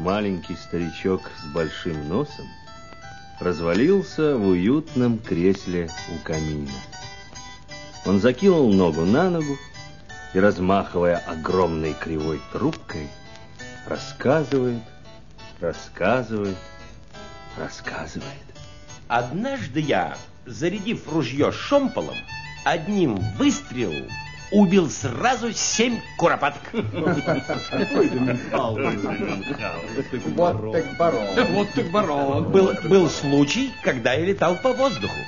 маленький старичок с большим носом развалился в уютном кресле у камина. Он закинул ногу на ногу и, размахивая огромной кривой трубкой, рассказывает, рассказывает, рассказывает. Однажды я, зарядив ружье шомполом, одним выстрелом убил сразу семь куропаток. Вот так барон. Вот так барон. Был, был случай, когда я летал по воздуху,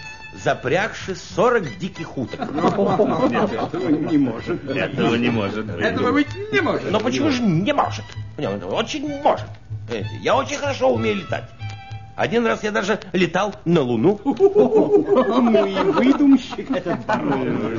запрягши 40 диких уток. Нет, этого не может. Этого не может быть. Этого быть не может. Но почему же не может? Очень может. Я очень хорошо умею летать. Один раз я даже летал на Луну. Ну и выдумщик этот барон.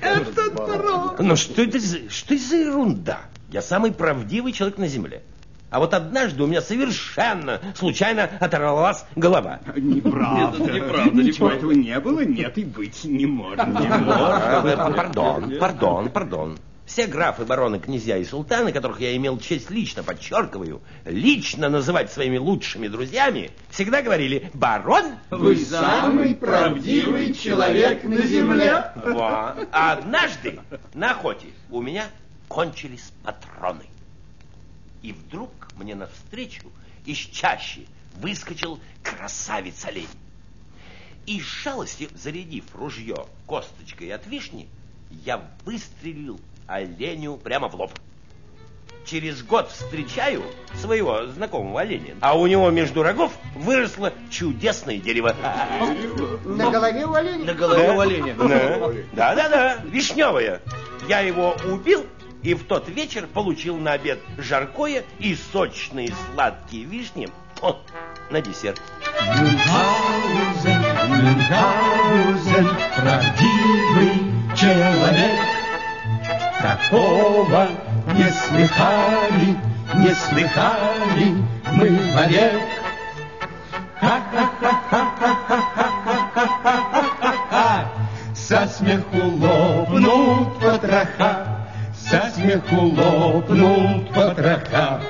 Этот барон. Ну что это, за, что это за ерунда? Я самый правдивый человек на Земле. А вот однажды у меня совершенно случайно оторвалась голова. Неправда. Нет, неправда, Ничего этого не было, нет и быть не может. Пардон, пардон, пардон. Все графы, бароны, князья и султаны, которых я имел честь лично, подчеркиваю, лично называть своими лучшими друзьями, всегда говорили «Барон, Вы самый правдивый человек на земле. Во. А однажды на охоте у меня кончились патроны. И вдруг мне навстречу из чащи выскочил красавец-олень. И с шалости, зарядив ружье косточкой от вишни, я выстрелил оленю прямо в лоб. Через год встречаю своего знакомого оленя, а у него между рогов выросло чудесное дерево. На голове у оленя? На голове у оленя. Да, да, да, вишневое. Я его убил и в тот вечер получил на обед жаркое и сочные сладкие вишни о, на десерт. Мюнхгаузен, Мюнхгаузен, правдивый человек. Такого не слыхали, не слыхали мы вовек. Ха-ха-ха-ха-ха-ха-ха-ха-ха-ха. Со смеху лопнут потроха, со смеху лопнут потроха.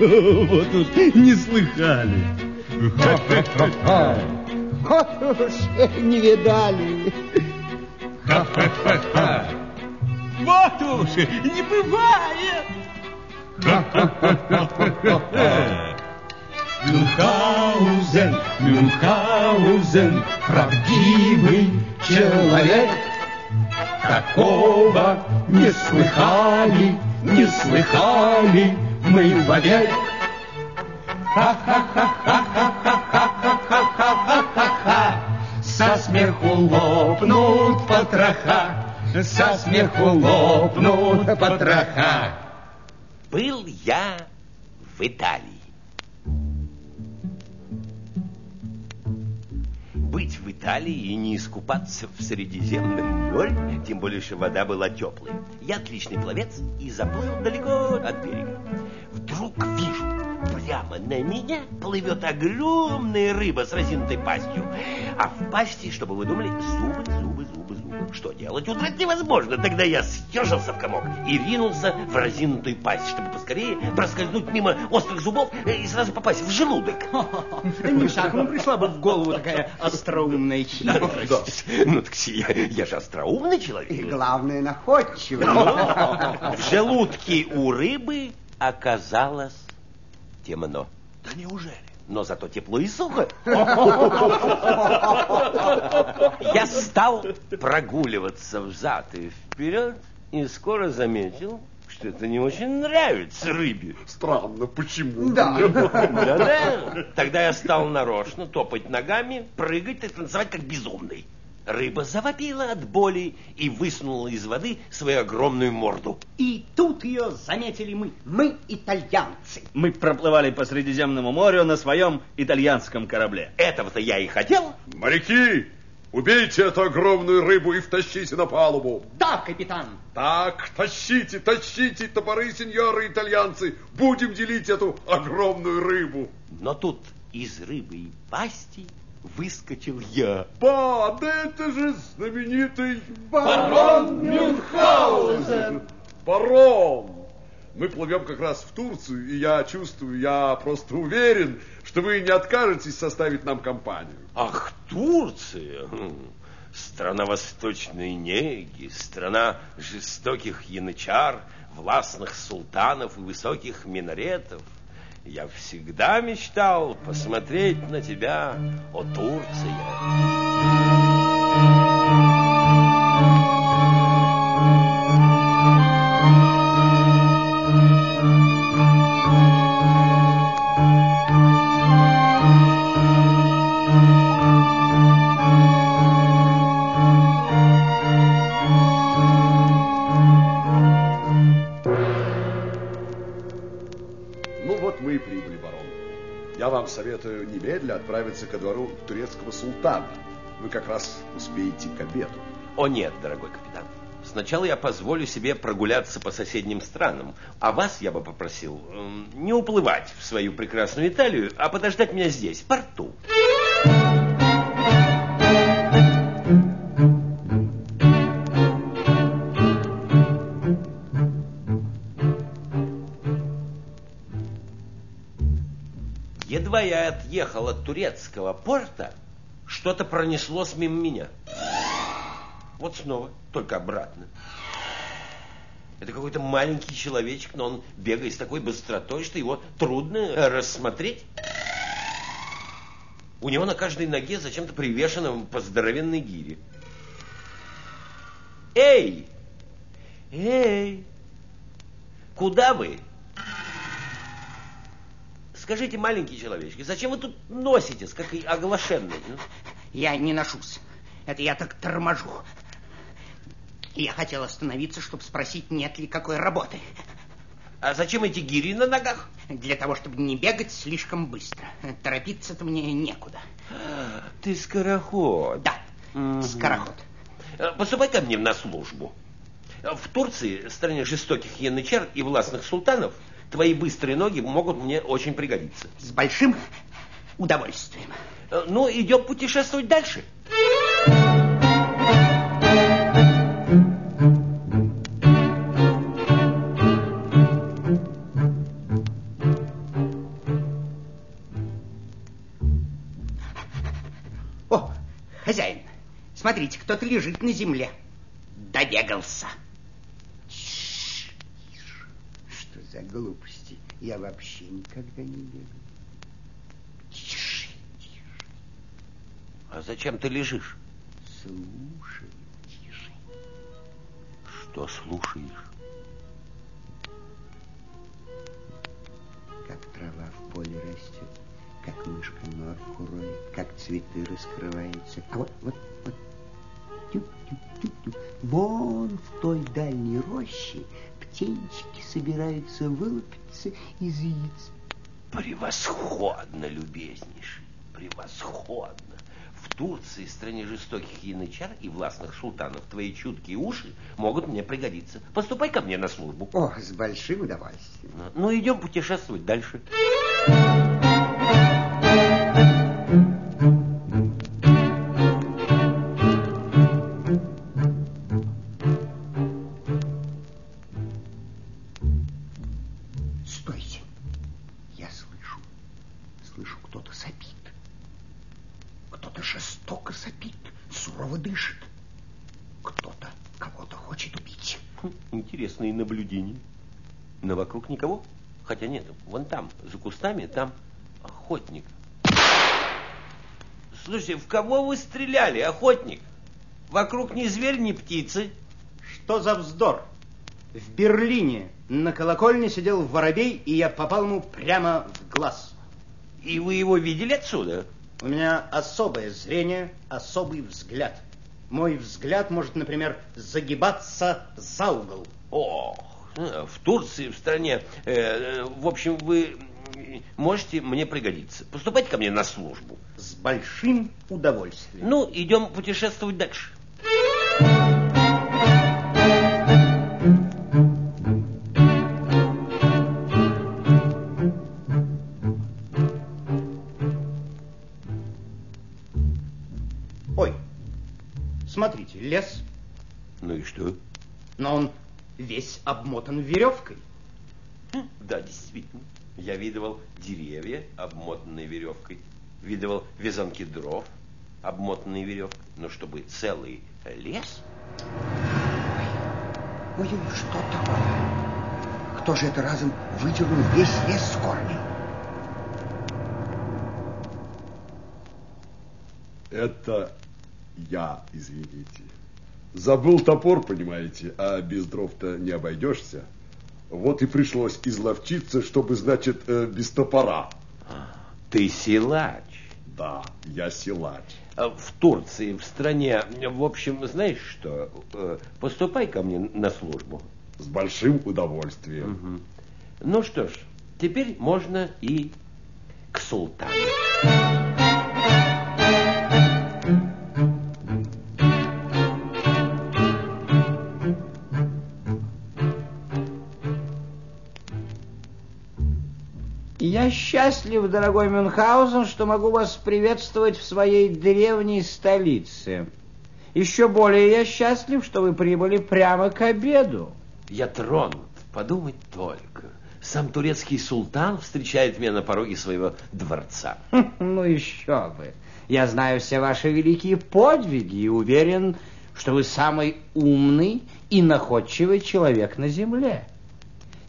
Вот уж не слыхали. Вот уж не видали. Ха-ха-ха-ха. Вот уж, не бывает. Ха-ха-ха-ха-ха. Мюнхгаузен, Мюнхгаузен, правдивый человек. Такого не слыхали, не слыхали мы вовек. Ха-ха-ха-ха. Смеху лопнут потроха, со смеху лопнут потроха. Был я в Италии. Италии и не искупаться в Средиземном море, тем более, что вода была теплой. Я отличный пловец и заплыл далеко от берега. Вдруг вижу, прямо на меня плывет огромная рыба с разинутой пастью. А в пасти, чтобы вы думали, зубы, зубы, зубы, зубы. Что делать? Удрать невозможно. Тогда я съежился в комок и ринулся в разинутую пасть, чтобы поскорее проскользнуть мимо острых зубов и сразу попасть в желудок. Не всякому пришла бы в голову такая остроумная хитрость. Ну, так я, я же остроумный И человек. главное, находчивый. В желудке у рыбы оказалось темно. Да неужели? Но зато тепло и сухо. Я стал прогуливаться взад и вперед и скоро заметил, что это не очень нравится рыбе. Странно, почему? Да. Да-да. Тогда я стал нарочно топать ногами, прыгать и танцевать как безумный. Рыба завопила от боли и высунула из воды свою огромную морду. И тут ее заметили мы. Мы итальянцы. Мы проплывали по Средиземному морю на своем итальянском корабле. Этого-то я и хотел. Моряки, убейте эту огромную рыбу и втащите на палубу. Да, капитан. Так, тащите, тащите топоры, сеньоры итальянцы. Будем делить эту огромную рыбу. Но тут из рыбы и пасти выскочил я. Ба, да это же знаменитый Барон Мюнхгаузен. барон. Мы плывем как раз в Турцию, и я чувствую, я просто уверен, что вы не откажетесь составить нам компанию. Ах, Турция! Хм. Страна восточной неги, страна жестоких янычар, властных султанов и высоких минаретов. Я всегда мечтал посмотреть на тебя, о Турция. Турецкого султана. Вы как раз успеете к обеду. О нет, дорогой капитан. Сначала я позволю себе прогуляться по соседним странам, а вас я бы попросил эм, не уплывать в свою прекрасную Италию, а подождать меня здесь, в порту. Едва я отъехал от турецкого порта, что-то пронеслось мимо меня. Вот снова, только обратно. Это какой-то маленький человечек, но он бегает с такой быстротой, что его трудно э, рассмотреть. У него на каждой ноге зачем-то привешена по здоровенной гире. Эй! Эй! Куда вы? Скажите, маленький человечек, зачем вы тут носитесь, как и оглашенный? ну? Я не ношусь. Это я так торможу. Я хотел остановиться, чтобы спросить, нет ли какой работы. А зачем эти гири на ногах? Для того, чтобы не бегать слишком быстро. Торопиться-то мне некуда. Ты скороход. Да, скороход. Э, Поступай ко мне на службу. В Турции, стране жестоких янычар и властных султанов, твои быстрые ноги могут мне очень пригодиться. С большим удовольствием. Э, Ну, идем путешествовать дальше. О, хозяин, смотрите, кто-то лежит на земле. Добегался. Что за глупости? Я вообще никогда не бегал. Тише, тише, А зачем ты лежишь? Слушай, тише. Что слушаешь? как трава в поле растет, как мышка норку роет, как цветы раскрываются. А вот, вот, вот, тюк-тюк-тюк-тюк. Вон в той дальней роще птенчики собираются вылупиться из яиц. Превосходно, любезнейший, превосходно. В Турции, стране жестоких янычар и властных султанов, твои чуткие уши могут мне пригодиться. Поступай ко мне на службу. О, с большим удовольствием. Ну, идем путешествовать дальше. Стойте. Но вокруг никого. Хотя нет, вон там, за кустами, там охотник. Слушайте, в кого вы стреляли, охотник? Вокруг ни зверь, ни птицы. Что за вздор? В Берлине на колокольне сидел воробей, и я попал ему прямо в глаз. И вы его видели отсюда? У меня особое зрение, особый взгляд. Мой взгляд может, например, загибаться за угол. Ох, в Турции, в стране. э, э, в общем, вы можете мне пригодиться. Поступайте ко мне на службу. С большим удовольствием. Ну, идем путешествовать дальше. Ой, смотрите, лес, Ну и что? но он весь обмотан веревкой. Да, действительно. Я видывал деревья, обмотанные веревкой. Видывал вязанки дров, обмотанные веревкой. Но чтобы целый лес... Ой, ой, что такое? Кто же это разом выдернул весь лес с корней? Это я, извините. Забыл топор, понимаете, а без дров-то не обойдешься. Вот и пришлось изловчиться, чтобы, значит, э, без топора. Ты силач. Да, я силач. А В Турции, в стране, в общем, знаешь что, э, поступай ко мне на службу. С большим удовольствием. Ну что ж, теперь можно и к султану. Счастлив, дорогой Мюнхгаузен, что могу вас приветствовать в своей древней столице. Еще более я счастлив, что вы прибыли прямо к обеду. Я тронут, подумать только. Сам турецкий султан встречает меня на пороге своего дворца. Ну еще бы. Я знаю все ваши великие подвиги и уверен, что вы самый умный и находчивый человек на земле.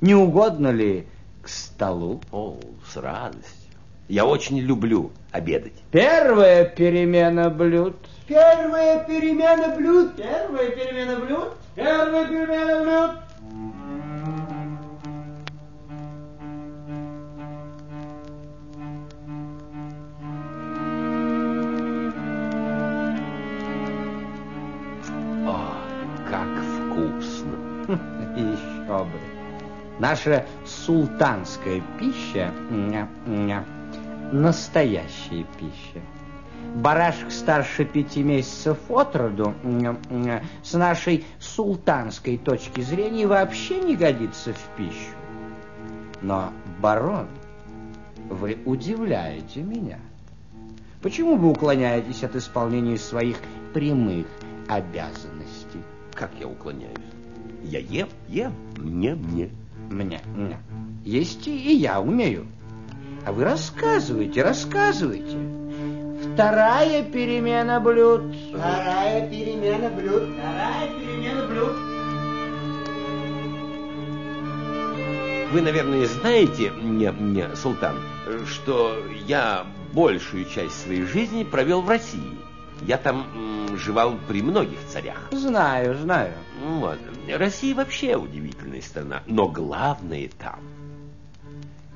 Не угодно ли к столу? О, с радостью. Я очень люблю обедать. Первая перемена блюд. Первая перемена блюд. Первая перемена блюд. Первая перемена блюд. Наша султанская пища настоящая пища. Барашек старше пяти месяцев от роду с нашей султанской точки зрения вообще не годится в пищу. Но, барон, вы удивляете меня. Почему вы уклоняетесь от исполнения своих прямых обязанностей? Как я уклоняюсь? Я ем, ем, не мне. Мне, мне. Есть и я умею. А вы рассказывайте, рассказывайте. Вторая перемена блюд. Вторая перемена блюд. Вторая перемена блюд. Вы, наверное, знаете, мне, мне, султан, что я большую часть своей жизни провел в России. Я там м, жевал при многих царях. Знаю, знаю. Вот. Россия вообще удивительная страна, но главное там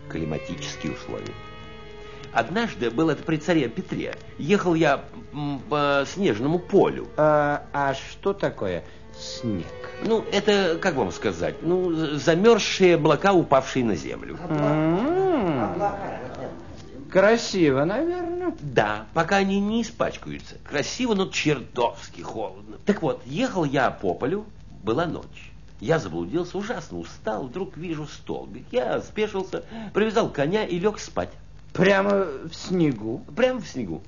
климатические условия. Однажды, был это при царе Петре, ехал я м, по снежному полю. А, а что такое снег? Ну, это, как вам сказать, ну, замерзшие облака, упавшие на землю. М, Красиво, наверное. Да, пока они не испачкаются. Красиво, но чертовски холодно. Так вот, ехал я по полю, была ночь. Я заблудился, ужасно устал, вдруг вижу столбик. Я спешился, привязал коня и лег спать. Прямо в снегу. Прямо в снегу.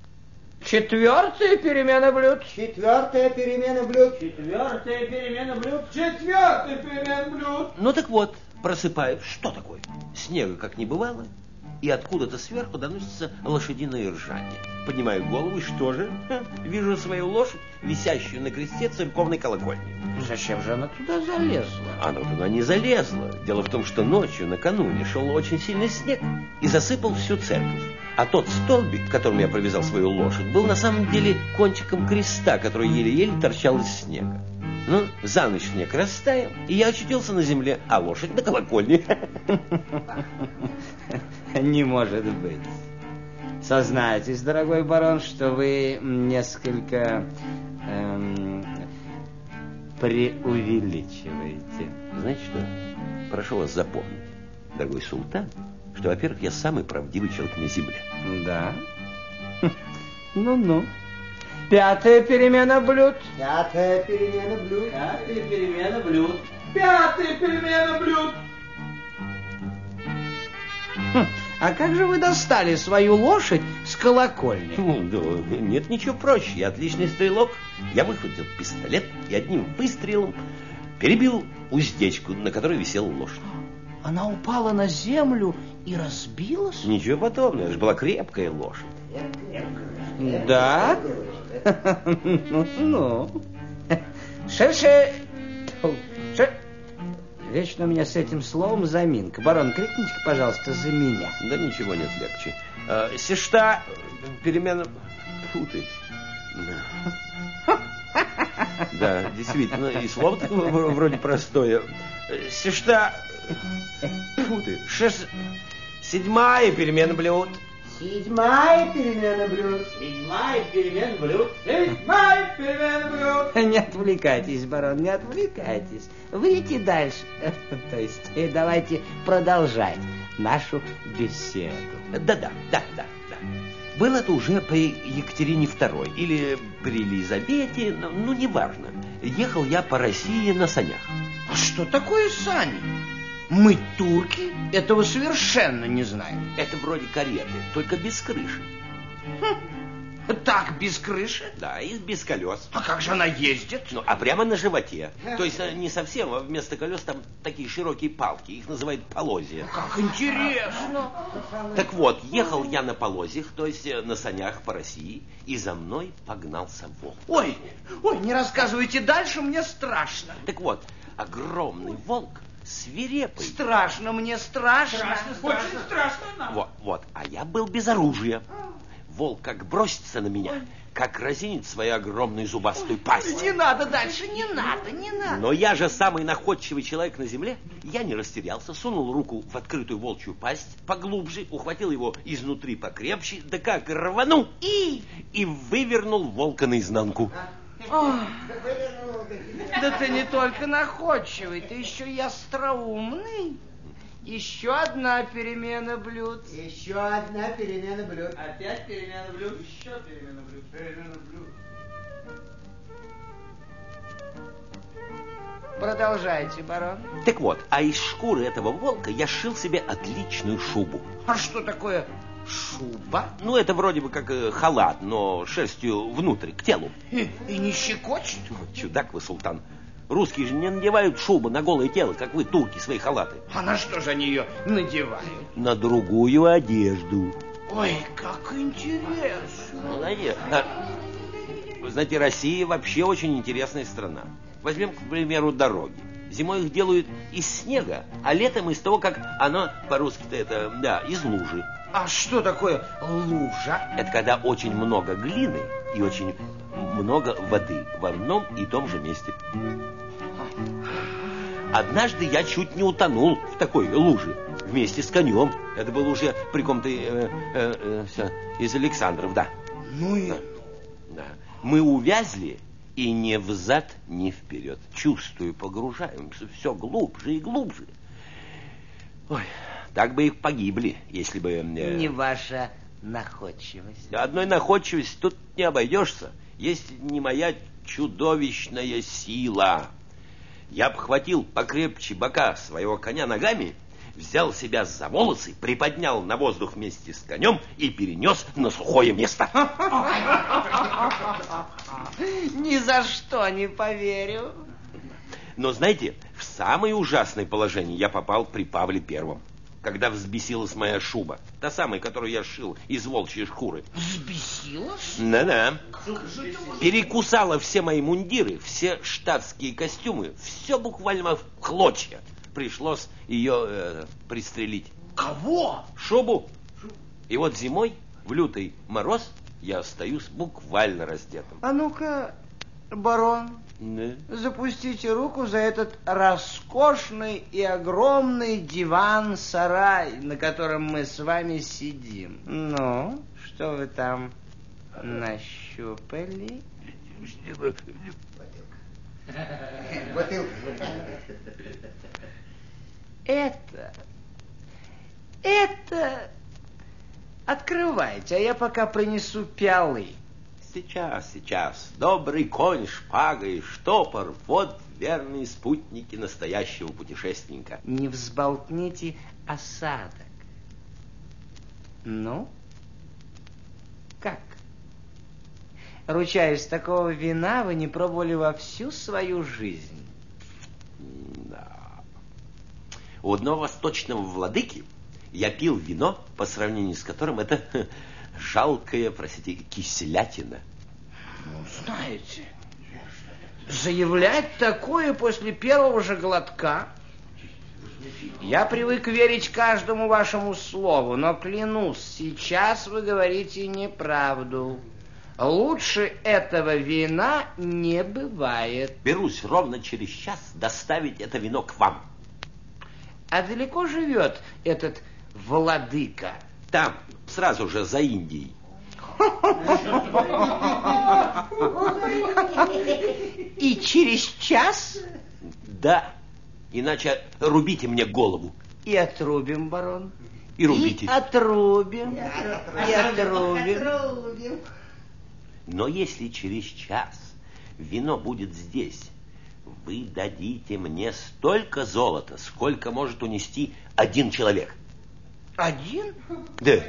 Четвертая перемена блюд. Четвертая перемена блюд. Четвертая перемена блюд. Четвертая перемена блюд. Ну так вот, просыпаюсь. Что такое? Снега как не бывало. И откуда-то сверху доносится лошадиное ржание. Поднимаю голову, и что же? Ха, Вижу свою лошадь, висящую на кресте церковной колокольни. Зачем же она туда залезла? Она туда не залезла. Дело в том, что ночью, накануне, шел очень сильный снег и засыпал всю церковь. А тот столбик, к которому я привязал свою лошадь, был на самом деле кончиком креста, который еле-еле торчал из снега. Ну, за ночь снег растаял, и я очутился на земле, а лошадь на колокольне. Не может быть. Сознайтесь, дорогой барон, что вы несколько эм, преувеличиваете. Знаете что? Прошу вас запомнить, дорогой султан, что, во-первых, я самый правдивый человек на земле. Да? Ну-ну. Пятая перемена блюд. Пятая перемена блюд. Пятая перемена блюд. Пятая перемена блюд. Хм, А как же вы достали свою лошадь с колокольни? Ну, да, нет ничего проще. Я отличный стрелок. Я выхватил пистолет и одним выстрелом перебил уздечку, на которой висела лошадь. Она упала на землю и разбилась? Ничего подобного, это же была крепкая лошадь. Да? Ну, ну. Шерше... Шер... Вечно у меня с этим словом заминка. Барон, крикните, пожалуйста, за меня. Да ничего нет легче. Э, Сешта, перемена... Фу ты. Да, действительно, и слово вроде простое. Сешта... Фу ты. Шест... Седьмая перемена блюд. Седьмая перемена блюд. Седьмая перемена блюд. Седьмая перемена блюд. Не отвлекайтесь, барон, не отвлекайтесь. Выйдите дальше. То есть, э, давайте продолжать нашу беседу. Да-да, да, да, да. Было это уже при Екатерине II или при Елизавете, ну, ну, неважно. Ехал я по России на санях. А что такое сани? Мы, турки, этого совершенно не знаем. Это вроде кареты, только без крыши. Так, без крыши? Да, и без колес. А как же она ездит? Ну, а прямо на животе. То есть э, не совсем, а вместо колес там такие широкие палки. Их называют полозья. Как интересно. Так вот, ехал я на полозьях, то есть э, на санях по России, и за мной погнался волк. Ой, ой, не рассказывайте дальше, мне страшно. Так вот, огромный волк, свирепый. Страшно, мне страшно. Очень страшно нам. Вот, вот, а я был без оружия. Волк как бросится на меня, как разинет свою огромную зубастую пасть. Не надо дальше, не надо, не надо. Но я же самый находчивый человек на земле. Я не растерялся, сунул руку в открытую волчью пасть, поглубже, ухватил его изнутри покрепче, да как рванул и... и вывернул волка наизнанку. Да ты не только находчивый, ты еще и остроумный. Еще одна перемена блюд. Еще одна перемена блюд. Опять перемена блюд. Еще перемена блюд. Перемена блюд. Продолжайте, барон. Так вот, а из шкуры этого волка я сшил себе отличную шубу. А что такое шуба? Ну, это вроде бы как э, халат, но шерстью внутрь, к телу. И, и не щекочет? Чудак вы, султан. Русские же не надевают шубы на голое тело, как вы, турки, свои халаты. А на что же они ее надевают? На другую одежду. Ой, как интересно. Молодец. А, Вы знаете, Россия вообще очень интересная страна. Возьмем, к примеру, дороги. Зимой их делают из снега, а летом из того, как оно по-русски-то это, да, из лужи. А что такое лужа? Это когда очень много глины и очень много воды в одном и том же месте. Однажды я чуть не утонул в такой луже вместе с конем. Это был уже при ком-то э, э, э, из Александров, да. Ну и... Да. Мы увязли и ни взад, ни вперед. Чувствую, погружаемся все глубже и глубже. Ой, так бы и погибли, если бы... э, Не ваша находчивость. Одной находчивости тут не обойдешься. Есть не моя чудовищная сила. Я обхватил покрепче бока своего коня ногами, взял себя за волосы, приподнял на воздух вместе с конем и перенес на сухое место. Ни за что не поверю. Но знаете, в самое ужасное положение я попал при Павле Первом. Когда взбесилась моя шуба, та самая, которую я сшил из волчьей шкуры. Взбесилась? Да-да. Перекусала все мои мундиры, все штатские костюмы, все буквально в клочья. Пришлось ее э, пристрелить. Кого? Шубу. И вот зимой, в лютый мороз, я остаюсь буквально раздетым. А ну-ка, барон, Да. запустите руку за этот роскошный и огромный диван-сарай, на котором мы с вами сидим. Ну, что вы там нащупали? Бутылка. Это, это... Открывайте, а я пока принесу пиалы. Сейчас, сейчас. Добрый конь, шпага и штопор. Вот верные спутники настоящего путешественника. Не взболтните осадок. Ну, как? Ручаюсь, такого вина вы не пробовали во всю свою жизнь. Да. У одного восточного владыки я пил вино, по сравнению с которым это жалкая, простите, кислятина. Ну, знаете, заявлять такое после первого же глотка... Я привык верить каждому вашему слову, но клянусь, сейчас вы говорите неправду. Лучше этого вина не бывает. Берусь ровно через час доставить это вино к вам. А далеко живет этот владыка? Там, сразу же за Индией. И через час Да, иначе рубите мне голову. и отрубим, барон. И рубите. И отрубим. И отрубим. Но если через час вино будет здесь, вы дадите мне столько золота, сколько может унести один человек. Один? Да.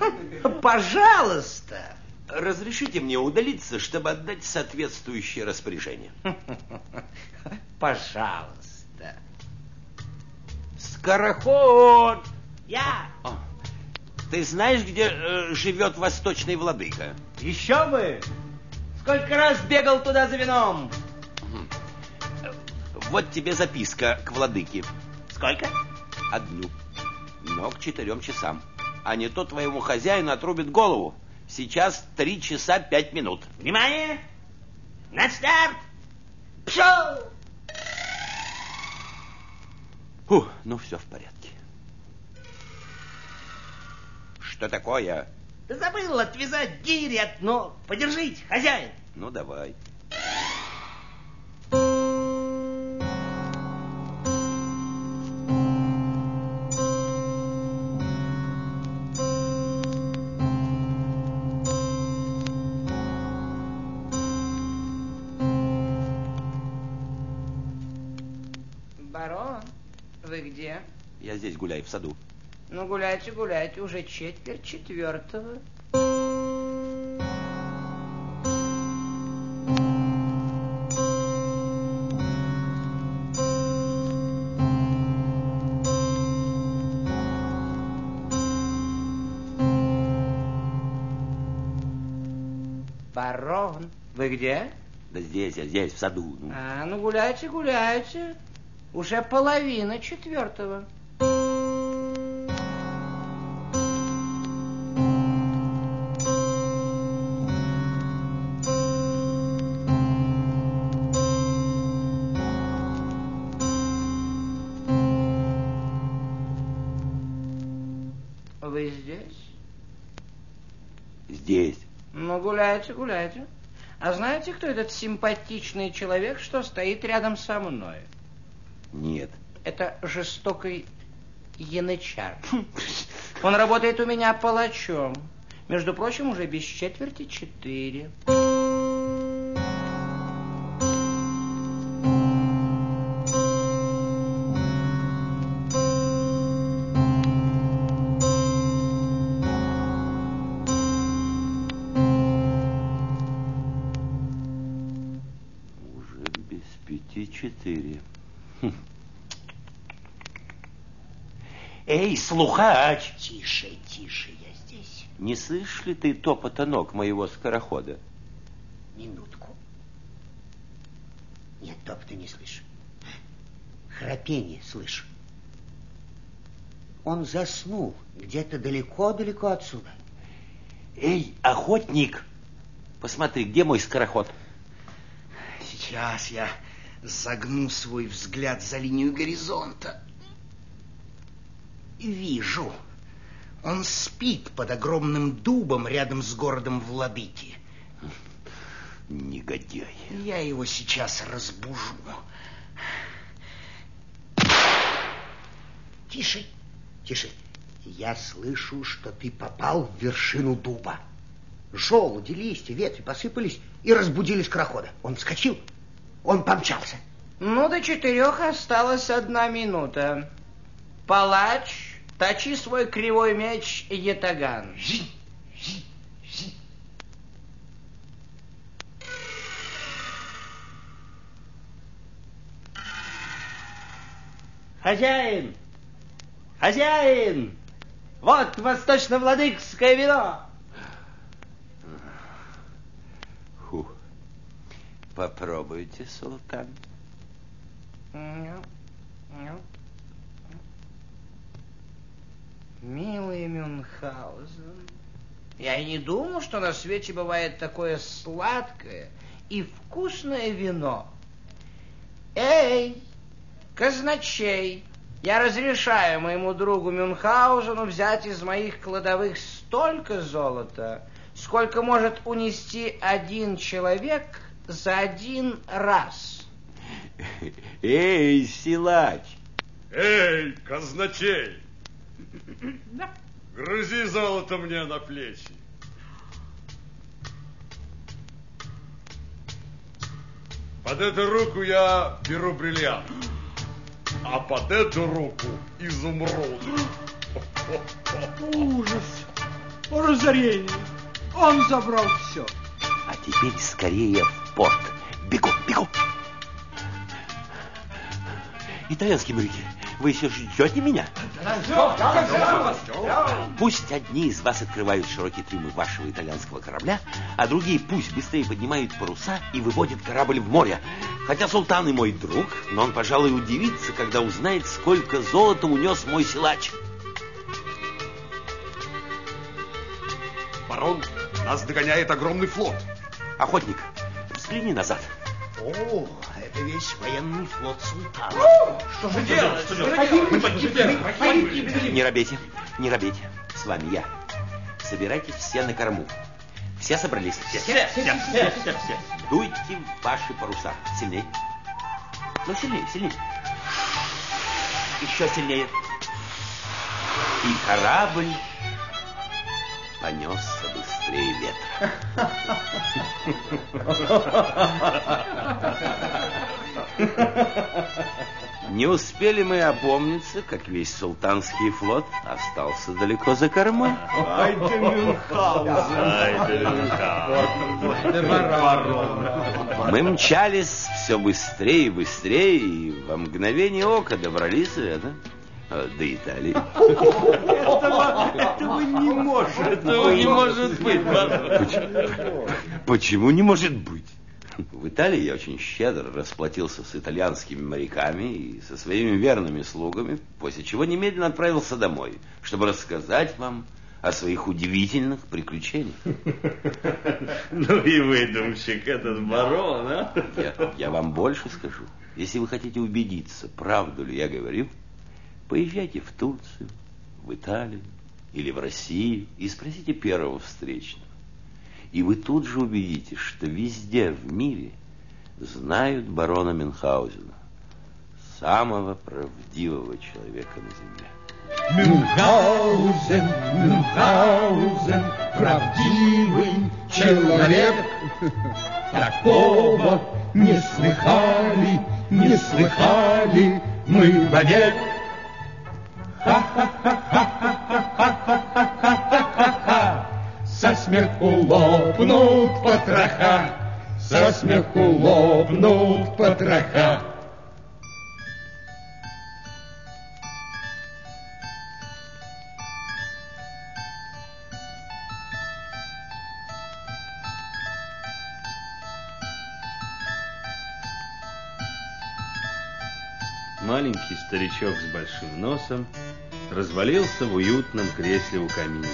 Пожалуйста. Разрешите мне удалиться, чтобы отдать соответствующее распоряжение. Пожалуйста. Скороход! Я. О, Ты знаешь, где э, живет восточный владыка? Еще бы! Сколько раз бегал туда за вином? Вот тебе записка к владыке. Сколько? Одну. Но к четырем часам. А не то твоему хозяину отрубит голову. Сейчас три часа пять минут. Внимание! На старт! Пшел! Фух, ну все в порядке. Что такое? Ты забыл отвязать гири от ног. Подержите, хозяин. Ну, давай. Барон, здесь гуляю в саду. Ну, гуляйте, гуляйте, уже четверть четвертого. Барон, вы где? Да здесь, я здесь, в саду. А, ну гуляйте, гуляйте. Уже половина четвертого. Гуляйте, гуляйте. А знаете, кто этот симпатичный человек, что стоит рядом со мной? Нет. Это жестокий янычар. Он работает у меня палачом. Между прочим, уже без четверти четыре. Уже Эй, слухач! Тише, тише, я здесь. Не слышишь ли ты топота ног моего скорохода? Минутку. Нет, топота не слышу. Храпение слышу. Он заснул где-то далеко-далеко отсюда. Эй, охотник! Посмотри, где мой скороход? Сейчас я загну свой взгляд за линию горизонта. Вижу. Он спит под огромным дубом рядом с городом Владыки. Негодяй. Я его сейчас разбужу. Тише, тише. Я слышу, что ты попал в вершину дуба. Желуди, листья, ветви посыпались и разбудили скорохода. Он вскочил, он помчался. Ну, до четырех осталась одна минута. Палач, точи свой кривой меч Ятаган. Хозяин, Хозяин! Вот восточно-владыкское вино! Фу. Попробуйте, султан. Милый Мюнхгаузен, я и не думал, что на свете бывает такое сладкое и вкусное вино. Эй, казначей, я разрешаю моему другу Мюнхгаузену взять из моих кладовых столько золота, сколько может унести один человек за один раз. Эй, силач! Эй, казначей! Грузи золото мне на плечи. Под эту руку я беру бриллиант, а под эту руку изумруд. Ужас! Разорение! Он забрал все. А теперь скорее в порт. Бегу, бегу! Итальянские моряки, вы еще ждете меня? Пусть одни из вас открывают широкие трюмы вашего итальянского корабля, а другие пусть быстрее поднимают паруса и выводят корабль в море. Хотя султан и мой друг, но он, пожалуй, удивится, когда узнает, сколько золота унес мой силач. Барон, нас догоняет огромный флот. Охотник, взгляни назад. О, это весь военный флот султана. Не робейте, не робейте. С вами я. Собирайтесь все на корму. Все собрались? Все, все, все, все, все, все. Дуйте в ваши паруса. Сильней. Ну, сильнее, сильнее. Еще сильнее. И корабль понесся быстрее ветра. Не успели мы опомниться, как весь султанский флот остался далеко за кормой. Ай ты Мюнхгаузен! Ай! Мы мчались все быстрее и быстрее, и во мгновение ока добрались это, э, до Италии. Этого не может Этого не может быть. Почему, почему не может быть? В Италии я очень щедро расплатился с итальянскими моряками и со своими верными слугами, после чего немедленно отправился домой, чтобы рассказать вам о своих удивительных приключениях. Ну и выдумщик этот барон, а? Я, я вам больше скажу. Если вы хотите убедиться, правду ли я говорю, поезжайте в Турцию, в Италию или в Россию и спросите первого встречного. И вы тут же убедитесь, что везде в мире знают барона Мюнхгаузена, самого правдивого человека на земле. Мюнхгаузен, Мюнхгаузен, правдивый человек. Такого не слыхали, не слыхали мы вовек. Ха-ха-ха-ха-ха-ха-ха-ха-ха-ха. Со смеху лопнут потроха, со смеху лопнут потроха. Маленький старичок с большим носом развалился в уютном кресле у камина.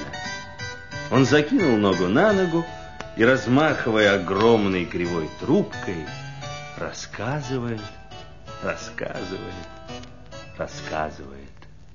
Он закинул ногу на ногу и, размахивая огромной кривой трубкой, рассказывает, рассказывает, рассказывает.